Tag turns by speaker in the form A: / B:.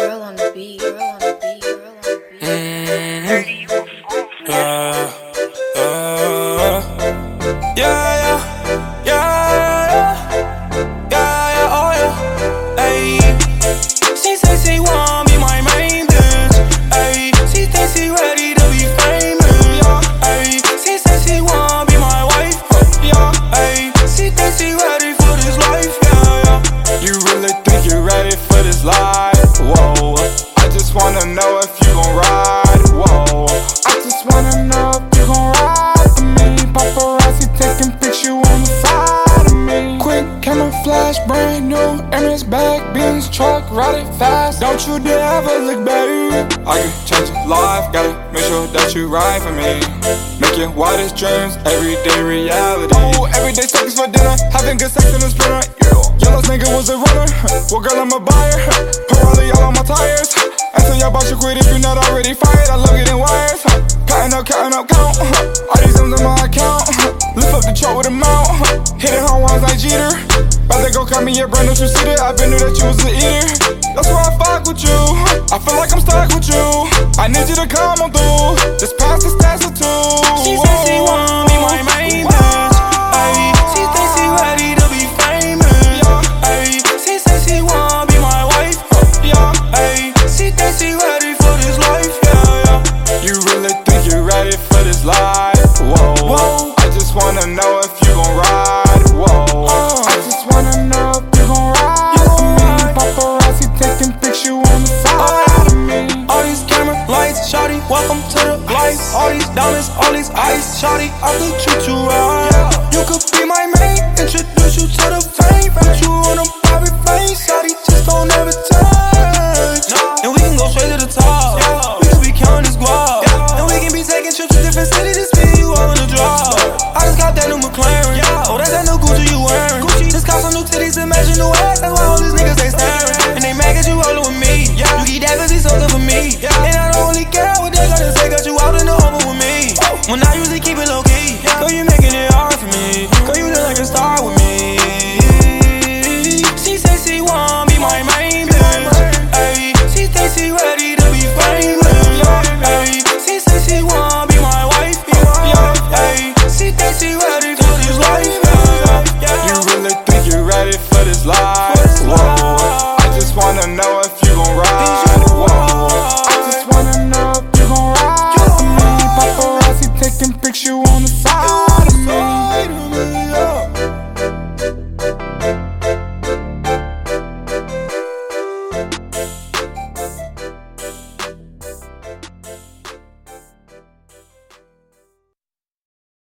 A: Earl on the beat, Earl on the beat, Earl on the beat. Mm-hmm.
B: Yeah, uh, uh, yeah, yeah, yeah, yeah, yeah, yeah, oh yeah, ayy. She say she want be my main bitch, ayy. She think she ready camouflage, brand new Hermes bag, Benz truck, ride it fast. Don't you dare ever look back. I can change your life, gotta make sure that you ride for me. Make your wildest dreams everyday reality. Oh, everyday seconds for dinner, having good sex in the sprinter. Last nigga was a runner. Well, girl, I'm a buyer. Pirelli all on my tires. Until y'all about to quit if you're not already fired. I love getting wires. Counting up, counting up, count. All these M's in my account. Lift up the chart with a mount. Hitting home runs like Jeter. About to go cut me a brand new two seater. I been knew that you was an eater. That's why I fuck with you. I feel like I'm stuck with you. I need you to come on through. Just pass the stats or two. She said she want me my main bitch. She think she ready to be famous. Yeah. Ayy, she said she want be my wife. Yeah, ayy, she think she ready for this life. Yeah, yeah. You really think you're ready for Shawty, I'll do treat you well. You could be my main introduction. You really think you're ready for this life? I just wanna know.